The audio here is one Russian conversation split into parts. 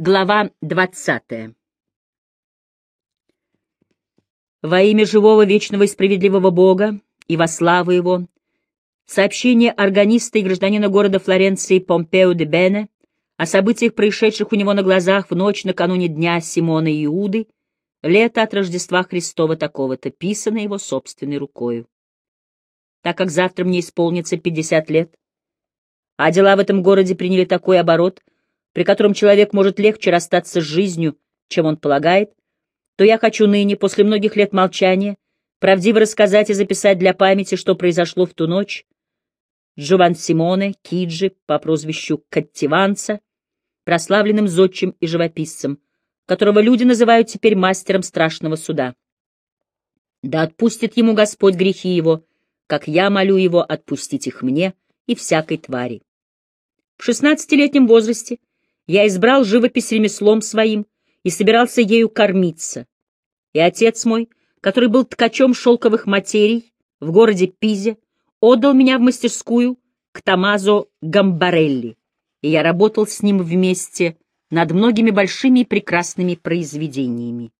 Глава двадцатая Во имя живого, вечного и справедливого Бога и во славу Его, сообщение органиста и гражданина города Флоренции Помпео де Бене о событиях, происшедших у него на глазах в ночь накануне дня Симона и Иуды, лето от Рождества Христова такого-то, писано его собственной рукою. Так как завтра мне исполнится пятьдесят лет, а дела в этом городе приняли такой оборот — при котором человек может легче расстаться с жизнью, чем он полагает, то я хочу ныне, после многих лет молчания, правдиво рассказать и записать для памяти, что произошло в ту ночь. Джован Симоне Киджи по прозвищу Каттиванца, прославленным зодчим и живописцем, которого люди называют теперь мастером страшного суда. Да отпустит ему Господь грехи его, как я молю его отпустить их мне и всякой твари. В шестнадцатилетнем возрасте я избрал живопись ремеслом своим и собирался ею кормиться. И отец мой, который был ткачом шелковых материй в городе Пизе, отдал меня в мастерскую к Томазо Гамбарелли, и я работал с ним вместе над многими большими и прекрасными произведениями.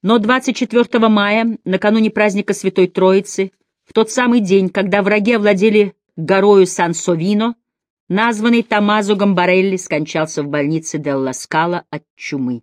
Но 24 мая, накануне праздника Святой Троицы, в тот самый день, когда враги овладели горою Сан-Совино, Названный Томазо Гамбарелли скончался в больнице Делла Скала от чумы.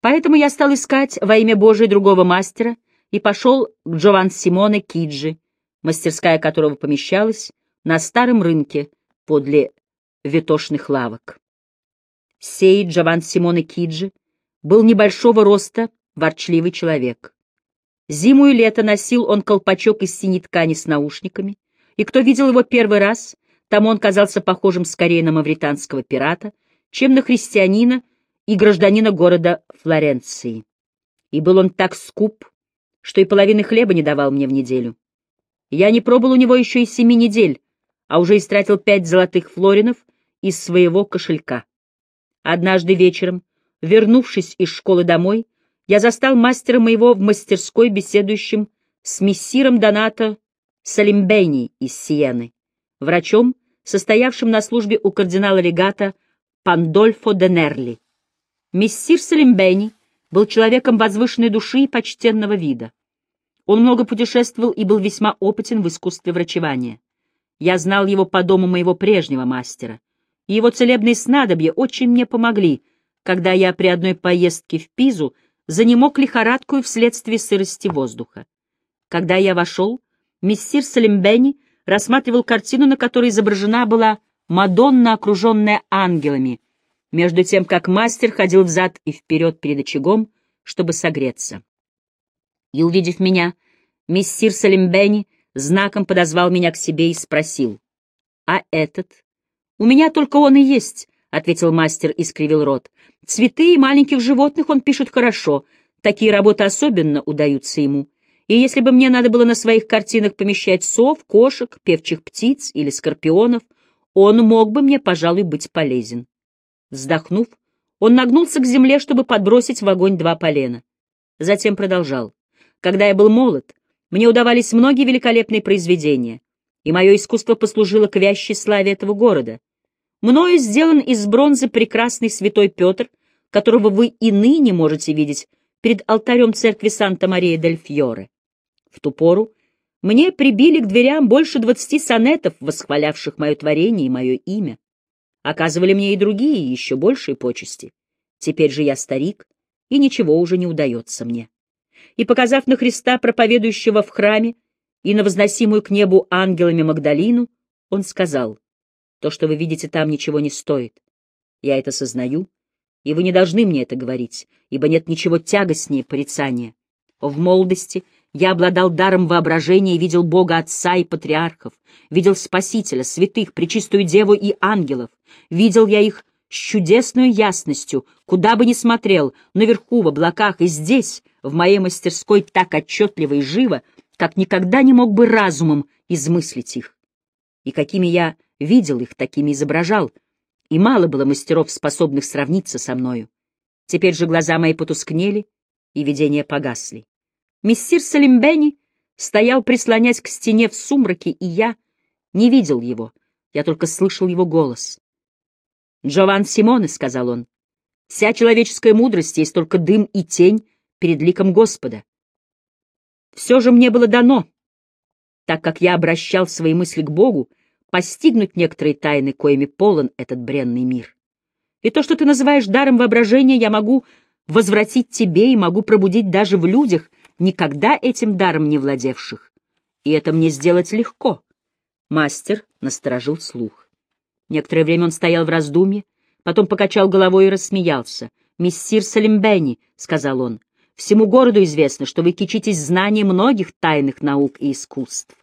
Поэтому я стал искать во имя Божие другого мастера и пошел к Джован Симоне Киджи, мастерская которого помещалась на старом рынке подле ветошных лавок. Сей Джован Симоне Киджи был небольшого роста, ворчливый человек. Зиму и лето носил он колпачок из синей ткани с наушниками, и кто видел его первый раз, тому он казался похожим скорее на мавританского пирата, чем на христианина и гражданина города Флоренции. И был он так скуп, что и половины хлеба не давал мне в неделю. Я не пробыл у него еще и семи недель, а уже истратил пять золотых флоринов из своего кошелька. Однажды вечером, вернувшись из школы домой, я застал мастера моего в мастерской, беседующим с мессиром Донато Салимбени из Сиены, врачом, состоявшим на службе у кардинала-легата Пандольфо де Нерли. Мессир Салимбени был человеком возвышенной души и почтенного вида. Он много путешествовал и был весьма опытен в искусстве врачевания. Я знал его по дому моего прежнего мастера, и его целебные снадобья очень мне помогли, когда я при одной поездке в Пизу занемог лихорадкую вследствие сырости воздуха. Когда я вошел, мессир Салимбени рассматривал картину, на которой изображена была Мадонна, окруженная ангелами, между тем, как мастер ходил взад и вперед перед очагом, чтобы согреться. И, увидев меня, мессир Салимбени знаком подозвал меня к себе и спросил, «А этот?» «У меня только он и есть», — ответил мастер и скривил рот. «Цветы и маленьких животных он пишет хорошо, такие работы особенно удаются ему. И если бы мне надо было на своих картинах помещать сов, кошек, певчих птиц или скорпионов, он мог бы мне, пожалуй, быть полезен. Вздохнув, он нагнулся к земле, чтобы подбросить в огонь два полена. Затем продолжал. Когда я был молод, мне удавались многие великолепные произведения, и мое искусство послужило к вящей славе этого города. Мною сделан из бронзы прекрасный святой Петр, которого вы и ныне можете видеть перед алтарем церкви Санта-Мария-дель-Фьоре. В ту пору мне прибили к дверям больше двадцати сонетов, восхвалявших мое творение и мое имя. Оказывали мне и другие, еще большие почести. Теперь же я старик, и ничего уже не удается мне. И, показав на Христа, проповедующего в храме, и на возносимую к небу ангелами Магдалину, он сказал, «То, что вы видите там, ничего не стоит. Я это сознаю, и вы не должны мне это говорить, ибо нет ничего тягостнее порицания. В молодости я обладал даром воображения и видел Бога Отца и Патриархов, видел Спасителя, святых, Пречистую Деву и ангелов. Видел я их с чудесной ясностью, куда бы ни смотрел, наверху, в облаках и здесь, в моей мастерской, так отчетливо и живо, как никогда не мог бы разумом измыслить их. И какими я видел их, такими изображал, и мало было мастеров, способных сравниться со мною. Теперь же глаза мои потускнели, и видения погасли. Мессир Салимбени стоял, прислонясь к стене в сумраке, и я не видел его, Я только слышал его голос. «Джован Симоне», — сказал он, — «вся человеческая мудрость есть только дым и тень перед ликом Господа. Все же мне было дано, так как я обращал свои мысли к Богу, постигнуть некоторые тайны, коими полон этот бренный мир. И то, что ты называешь даром воображения, я могу возвратить тебе и могу пробудить даже в людях, никогда этим даром не владевших. И это мне сделать легко. Мастер насторожил слух. Некоторое время он стоял в раздумье, потом покачал головой и рассмеялся. «Мессир Салимбени», — сказал он, — «всему городу известно, что вы кичитесь знанием многих тайных наук и искусств.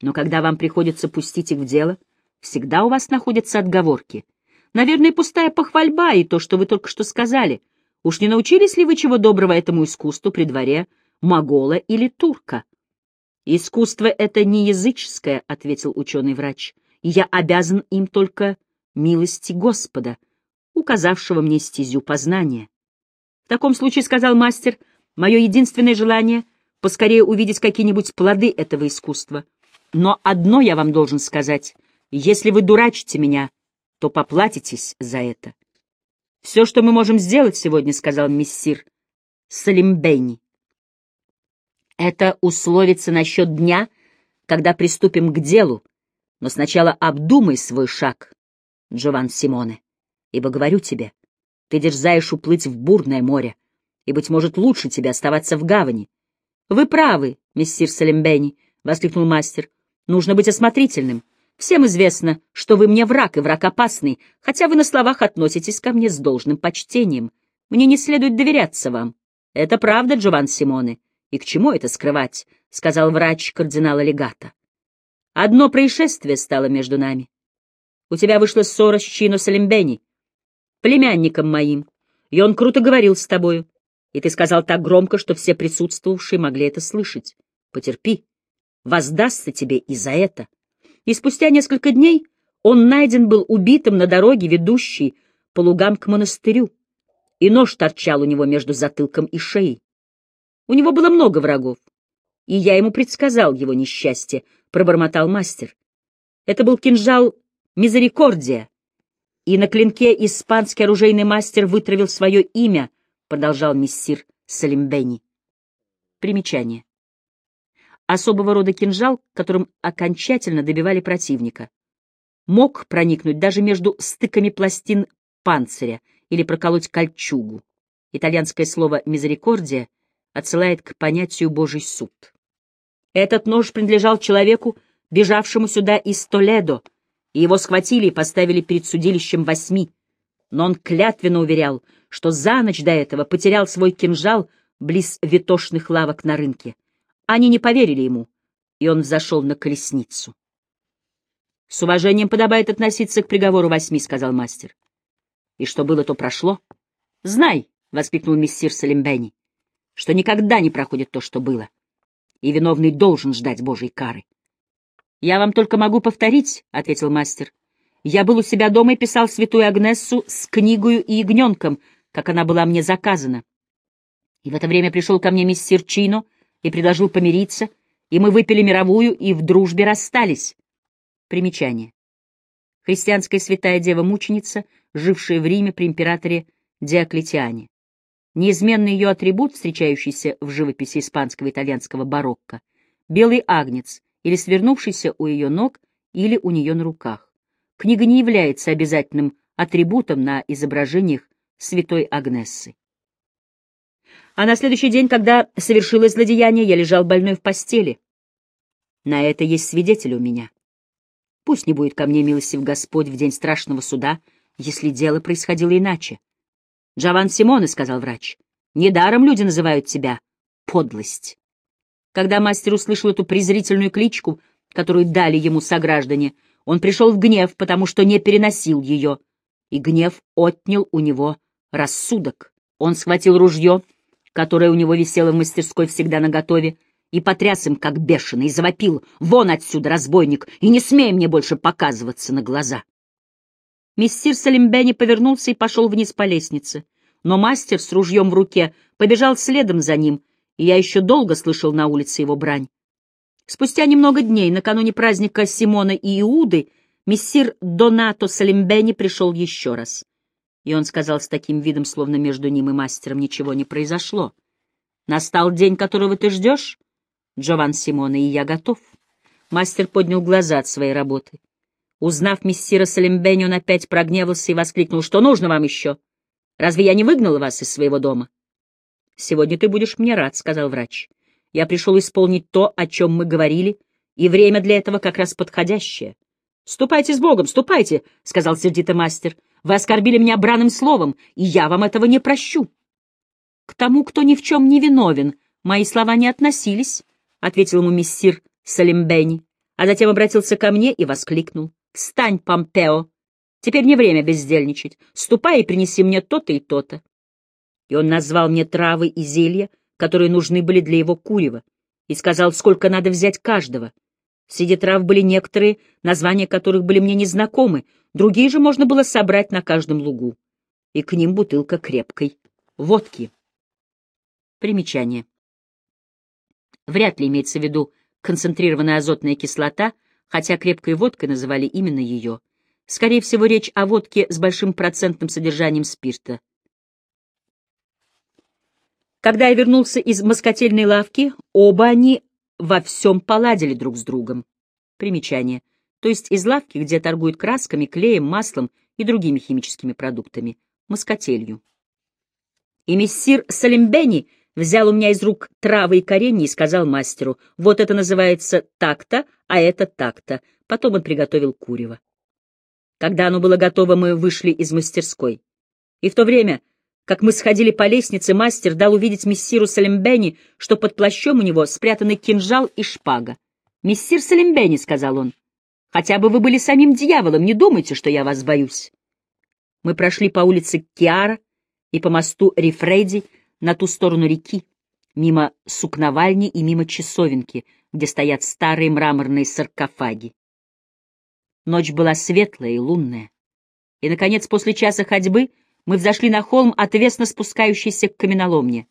Но когда вам приходится пустить их в дело, всегда у вас находятся отговорки. Наверное, пустая похвальба и то, что вы только что сказали. Уж не научились ли вы чего доброго этому искусству при дворе могола или турка? «Искусство — это не языческое», — ответил ученый-врач, — «и я обязан им только милости Господа, указавшего мне стезю познания». «В таком случае, — сказал мастер, — мое единственное желание — поскорее увидеть какие-нибудь плоды этого искусства — но одно я вам должен сказать. Если вы дурачите меня, то поплатитесь за это. Все, что мы можем сделать сегодня, — сказал мессир Салимбейни, — это условиться насчет дня, когда приступим к делу, но сначала обдумай свой шаг, Джован Симоне, ибо говорю тебе, ты дерзаешь уплыть в бурное море, и, быть может, лучше тебе оставаться в гавани. — Вы правы, мессир Салимбейни, — воскликнул мастер. Нужно быть осмотрительным. Всем известно, что вы мне враг и враг опасный, хотя вы на словах относитесь ко мне с должным почтением. Мне не следует доверяться вам. Это правда, Джован Симоне. И к чему это скрывать? — сказал врач кардинала Легата. Одно происшествие стало между нами. У тебя вышла ссора с Чино Салимбени, племянником моим, и он круто говорил с тобою, и ты сказал так громко, что все присутствовавшие могли это слышать. Потерпи воздастся тебе и за это. И спустя несколько дней он найден был убитым на дороге, ведущей по лугам к монастырю, и нож торчал у него между затылком и шеей. У него было много врагов, и я ему предсказал его несчастье, — пробормотал мастер. Это был кинжал Мизерикордия, и на клинке испанский оружейный мастер вытравил свое имя, — продолжал мессир Салимбени. Примечание особого рода кинжал, которым окончательно добивали противника. Мог проникнуть даже между стыками пластин панциря или проколоть кольчугу. Итальянское слово «мизерикордия» отсылает к понятию «божий суд». Этот нож принадлежал человеку, бежавшему сюда из Толедо, и его схватили и поставили перед судилищем восьми. Но он клятвенно уверял, что за ночь до этого потерял свой кинжал близ витошных лавок на рынке. Они не поверили ему, и он взошел на колесницу. — С уважением подобает относиться к приговору восьми, — сказал мастер. — И что было, то прошло. — Знай, — воскликнул мессир Салимбени, — что никогда не проходит то, что было, и виновный должен ждать Божьей кары. — Я вам только могу повторить, — ответил мастер. — Я был у себя дома и писал святую Агнессу с книгою и ягненком, как она была мне заказана. И в это время пришел ко мне мессир Чино, — и предложил помириться, и мы выпили мировую и в дружбе расстались. Примечание. Христианская святая дева-мученица, жившая в Риме при императоре Диоклетиане. Неизменный ее атрибут, встречающийся в живописи испанского и итальянского барокко, белый агнец, или свернувшийся у ее ног, или у нее на руках. Книга не является обязательным атрибутом на изображениях святой Агнессы. А на следующий день, когда совершилось злодеяние, я лежал больной в постели. На это есть свидетель у меня. Пусть не будет ко мне милостив Господь в день страшного суда, если дело происходило иначе. «Джован Симоне», — сказал врач, — «недаром люди называют тебя подлость». Когда мастер услышал эту презрительную кличку, которую дали ему сограждане, он пришел в гнев, потому что не переносил ее, и гнев отнял у него рассудок. Он схватил ружье — которая у него висела в мастерской всегда наготове, и потряс им, как бешеный, и завопил «Вон отсюда, разбойник, и не смей мне больше показываться на глаза!» Мессир Салимбени повернулся и пошел вниз по лестнице, но мастер с ружьем в руке побежал следом за ним, и я еще долго слышал на улице его брань. Спустя немного дней, накануне праздника Симона и Иуды, Мессир Донато Салимбени пришел еще раз. И он сказал с таким видом, словно между ним и мастером ничего не произошло. «Настал день, которого ты ждешь, Джован Симона, и я готов». Мастер поднял глаза от своей работы. Узнав мессира Салимбени, он опять прогневался и воскликнул, «Что нужно вам еще? Разве я не выгнал вас из своего дома?» «Сегодня ты будешь мне рад», — сказал врач. «Я пришел исполнить то, о чем мы говорили, и время для этого как раз подходящее». «Ступайте с Богом, ступайте», — сказал сердито мастер. «Вы оскорбили меня бранным словом, и я вам этого не прощу». «К тому, кто ни в чем не виновен, мои слова не относились», — ответил ему мессир Салимбени, а затем обратился ко мне и воскликнул. «Встань, Помпео! Теперь не время бездельничать. Ступай и принеси мне то-то и то-то». И он назвал мне травы и зелья, которые нужны были для его курева, и сказал, сколько надо взять каждого — Среди трав были некоторые, названия которых были мне незнакомы, другие же можно было собрать на каждом лугу. И к ним бутылка крепкой водки. Примечание. Вряд ли имеется в виду концентрированная азотная кислота, хотя крепкой водкой называли именно ее. Скорее всего, речь о водке с большим процентным содержанием спирта. Когда я вернулся из москотельной лавки, оба они во всем поладили друг с другом. Примечание. То есть из лавки, где торгуют красками, клеем, маслом и другими химическими продуктами, москотелью. И мессир Салимбени взял у меня из рук травы и коренья и сказал мастеру, вот это называется так-то, а это так-то. Потом он приготовил курево. Когда оно было готово, мы вышли из мастерской. И в то время как мы сходили по лестнице, мастер дал увидеть мессиру Салимбени, что под плащом у него спрятаны кинжал и шпага. «Мессир Салимбени», — сказал он, — «хотя бы вы были самим дьяволом, не думайте, что я вас боюсь». Мы прошли по улице Киара и по мосту Рифрейди на ту сторону реки, мимо сукновальни и мимо часовенки, где стоят старые мраморные саркофаги. Ночь была светлая и лунная. И, наконец, после часа ходьбы — мы взошли на холм, отвесно спускающийся к каменоломне.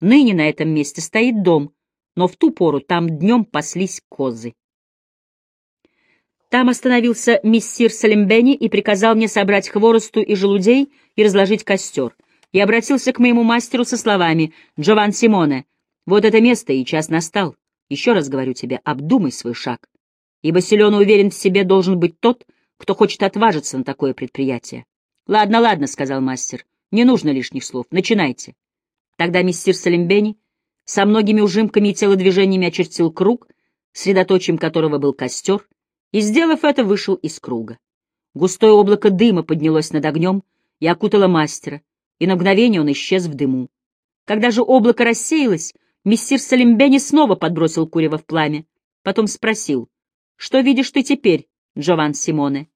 Ныне на этом месте стоит дом, но в ту пору там днем паслись козы. Там остановился мессир Салимбени и приказал мне собрать хворосту и желудей и разложить костер. И обратился к моему мастеру со словами «Джован Симоне, вот это место и час настал. Еще раз говорю тебе, обдумай свой шаг, ибо силен уверен в себе должен быть тот, кто хочет отважиться на такое предприятие. «Ладно, ладно», — сказал мастер, — «не нужно лишних слов. Начинайте». Тогда мистер Салимбени со многими ужимками и телодвижениями очертил круг, средоточием которого был костер, и, сделав это, вышел из круга. Густое облако дыма поднялось над огнем и окутало мастера, и на мгновение он исчез в дыму. Когда же облако рассеялось, мистер Салимбени снова подбросил курево в пламя, потом спросил, «Что видишь ты теперь, Джован Симоне?»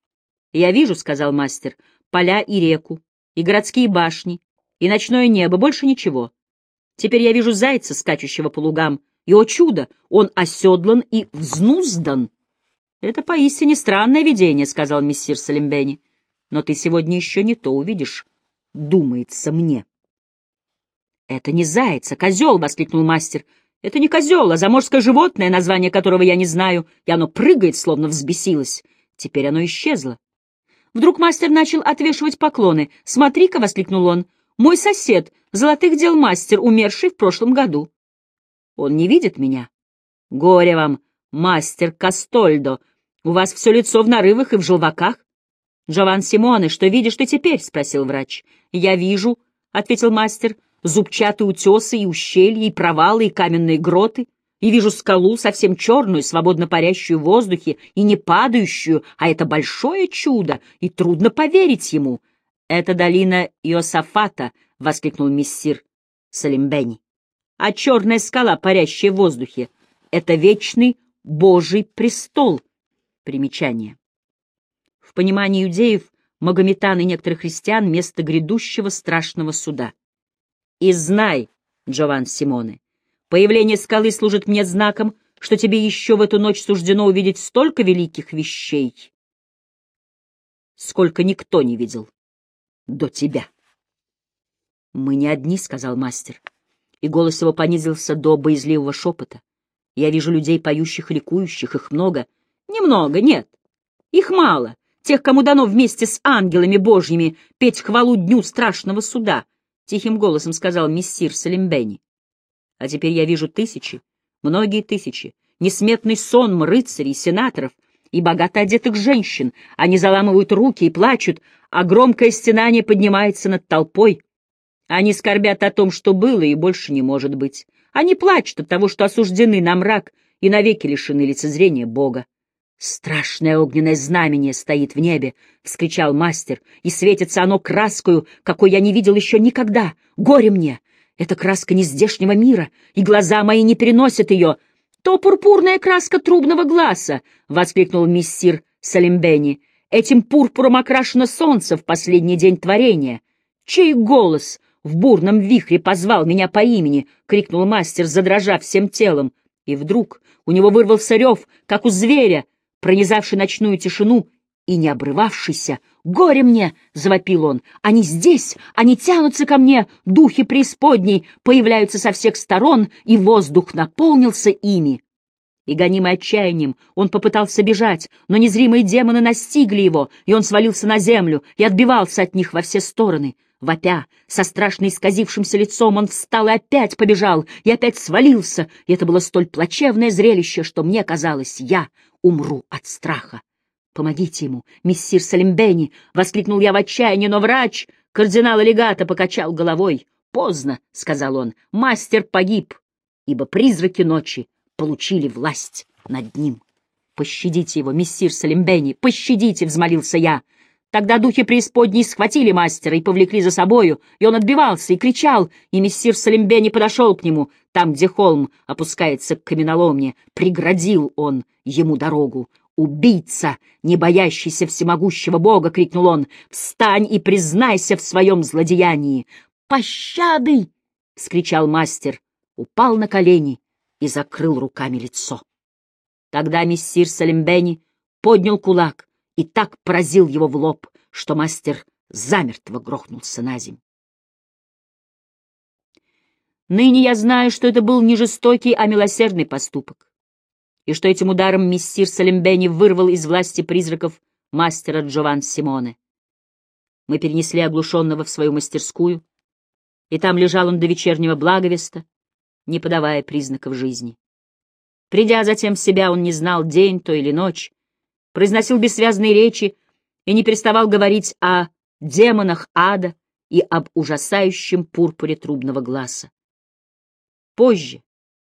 «Я вижу», — сказал мастер, — поля и реку, и городские башни, и ночное небо, больше ничего. Теперь я вижу зайца, скачущего по лугам, и, о чудо, он оседлан и взнуздан. — Это поистине странное видение, — сказал мессир Салимбени. — Но ты сегодня еще не то увидишь, думается мне. — Это не заяц, а козел, — воскликнул мастер. — Это не козел, а заморское животное, название которого я не знаю, и оно прыгает, словно взбесилось. Теперь оно исчезло. Вдруг мастер начал отвешивать поклоны. «Смотри-ка!» — воскликнул он. «Мой сосед, золотых дел мастер, умерший в прошлом году». «Он не видит меня?» «Горе вам, мастер Кастольдо! У вас все лицо в нарывах и в желваках». «Джован Симоне, что видишь ты теперь?» — спросил врач. «Я вижу», — ответил мастер, — «зубчатые утесы и ущелья, и провалы, и каменные гроты и вижу скалу, совсем черную, свободно парящую в воздухе и не падающую, а это большое чудо, и трудно поверить ему. — Это долина Иосафата, — воскликнул мессир Салимбени. — А черная скала, парящая в воздухе, — это вечный Божий престол. Примечание. В понимании иудеев, магометан и некоторых христиан — место грядущего страшного суда. И знай, Джован Симоне, Появление скалы служит мне знаком, что тебе еще в эту ночь суждено увидеть столько великих вещей, сколько никто не видел до тебя. «Мы не одни», — сказал мастер, и голос его понизился до боязливого шепота. «Я вижу людей, поющих, ликующих, их много». «Немного, нет. Их мало, тех, кому дано вместе с ангелами божьими петь хвалу дню страшного суда, — тихим голосом сказал мессир Салимбени. А теперь я вижу тысячи, многие тысячи, несметный сон рыцарей, сенаторов и богато одетых женщин. Они заламывают руки и плачут, а громкое стенание поднимается над толпой. Они скорбят о том, что было и больше не может быть. Они плачут от того, что осуждены на мрак и навеки лишены лицезрения Бога. «Страшное огненное знамение стоит в небе!» — вскричал мастер, «и светится оно краскою, какой я не видел еще никогда! Горе мне! Это краска нездешнего мира, и глаза мои не переносят ее! То пурпурная краска трубного глаза!» — воскликнул миссир Салимбени. «Этим пурпуром окрашено солнце в последний день творения! Чей голос в бурном вихре позвал меня по имени?» — крикнул мастер, задрожав всем телом. И вдруг у него вырвался рев, как у зверя — пронизавший ночную тишину и не обрывавшийся. «Горе мне!» — завопил он. «Они здесь! Они тянутся ко мне! Духи преисподней появляются со всех сторон, и воздух наполнился ими!» И, гонимый отчаянием, он попытался бежать, но незримые демоны настигли его, и он свалился на землю и отбивался от них во все стороны. Вопя, со страшно исказившимся лицом, он встал и опять побежал, и опять свалился, и это было столь плачевное зрелище, что мне казалось, я умру от страха. «Помогите ему, мессир Салимбени!» — воскликнул я в отчаянии, но врач, кардинал-легата, покачал головой. «Поздно», — сказал он, — «мастер погиб, ибо призраки ночи получили власть над ним». «Пощадите его, мессир Салимбени, пощадите!» — взмолился я. Тогда духи преисподней схватили мастера и повлекли за собою, и он отбивался и кричал, и мессир Салимбени подошел к нему, там, где холм опускается к каменоломне, преградил он ему дорогу. «Убийца, не боящийся всемогущего Бога!» — крикнул он. «Встань и признайся в своем злодеянии!» «Пощады!» — скричал мастер, упал на колени и закрыл руками лицо. Тогда мессир Салимбени поднял кулак и так поразил его в лоб, что мастер замертво грохнулся на земь. Ныне я знаю, что это был не жестокий, а милосердный поступок, и что этим ударом мессир Салембени вырвал из власти призраков мастера Джован Симоне. Мы перенесли оглушенного в свою мастерскую, и там лежал он до вечернего благовеста, не подавая признаков жизни. Придя затем в себя, он не знал, день то или ночь, произносил бессвязные речи и не переставал говорить о демонах ада и об ужасающем пурпуре трубного глаза. Позже,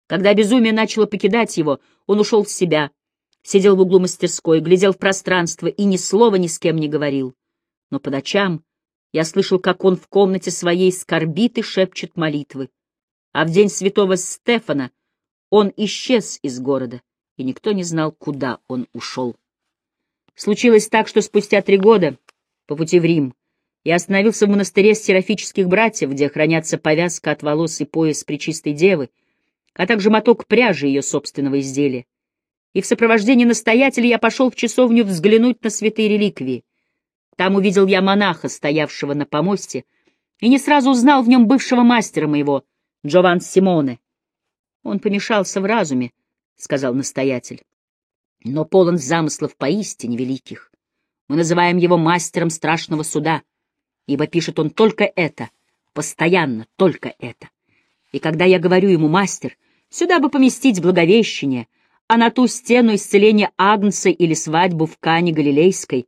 когда безумие начало покидать его, он ушел в себя, сидел в углу мастерской, глядел в пространство и ни слова ни с кем не говорил. Но по ночам я слышал, как он в комнате своей скорбит и шепчет молитвы. А в день святого Стефана он исчез из города, и никто не знал, куда он ушел. Случилось так, что спустя три года, по пути в Рим, я остановился в монастыре серафических братьев, где хранятся повязка от волос и пояс Пречистой Девы, а также моток пряжи ее собственного изделия. И в сопровождении настоятеля я пошел в часовню взглянуть на святые реликвии. Там увидел я монаха, стоявшего на помосте, и не сразу узнал в нем бывшего мастера моего, Джован Симоне. Он помешался в разуме, — сказал настоятель но полон замыслов поистине великих. Мы называем его мастером страшного суда, ибо пишет он только это, постоянно только это. И когда я говорю ему, мастер, сюда бы поместить благовещение, а на ту стену исцеление Агнца или свадьбу в Кане Галилейской,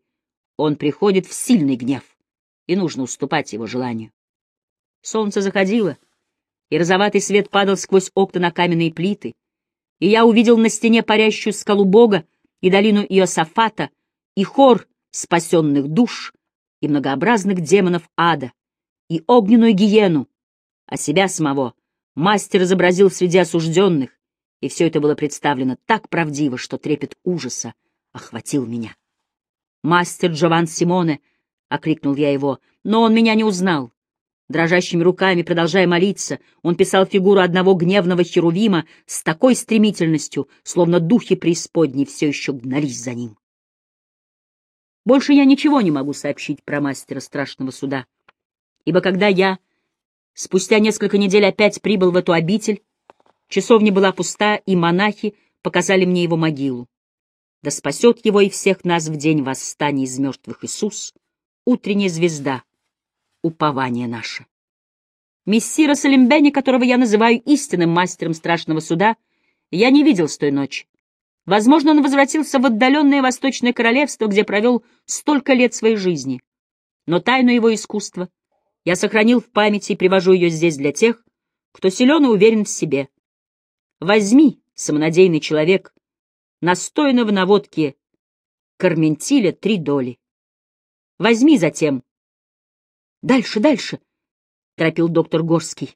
он приходит в сильный гнев, и нужно уступать его желанию. Солнце заходило, и розоватый свет падал сквозь окна на каменные плиты, и я увидел на стене парящую скалу Бога и долину Иосафата, и хор спасенных душ, и многообразных демонов ада, и огненную гиену, а себя самого мастер изобразил среди осужденных, и все это было представлено так правдиво, что трепет ужаса охватил меня. «Мастер Джован Симоне!» — окликнул я его, но он меня не узнал. Дрожащими руками, продолжая молиться, он писал фигуру одного гневного херувима с такой стремительностью, словно духи преисподней все еще гнались за ним. Больше я ничего не могу сообщить про мастера страшного суда, ибо когда я спустя несколько недель опять прибыл в эту обитель, часовня была пуста, и монахи показали мне его могилу. Да спасет его и всех нас в день восстания из мертвых Иисус, утренняя звезда, упование наше. Мессира Салимбени, которого я называю истинным мастером страшного суда, я не видел с той ночи. Возможно, он возвратился в отдаленное Восточное Королевство, где провел столько лет своей жизни. Но тайну его искусства я сохранил в памяти и привожу ее здесь для тех, кто силен и уверен в себе. Возьми, самонадеянный человек, настойно в наводке Карментиля три доли. Возьми затем. Дальше, дальше, — торопил доктор Горский.